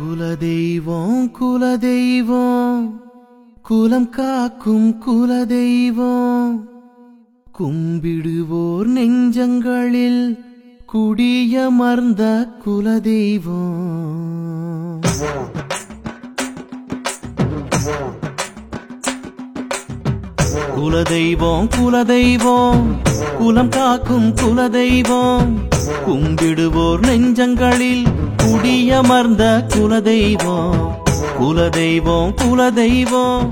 குலதெய்வம் குலதெய்வம். குலம் காக்கும் குலதெய்வம். கும்பிடுவோர் நெஞ்சங்களில் குடியமர்ந்த குலதெய்வம். குலதெய்வம் குலதெய்வம். குலம் காக்கும் குலதெய்வம். கும்பிடுவோர் நெஞ்சங்களில் குடியமர்ந்த குலதெய்வம் குலதெய்வம் குலதெய்வம்.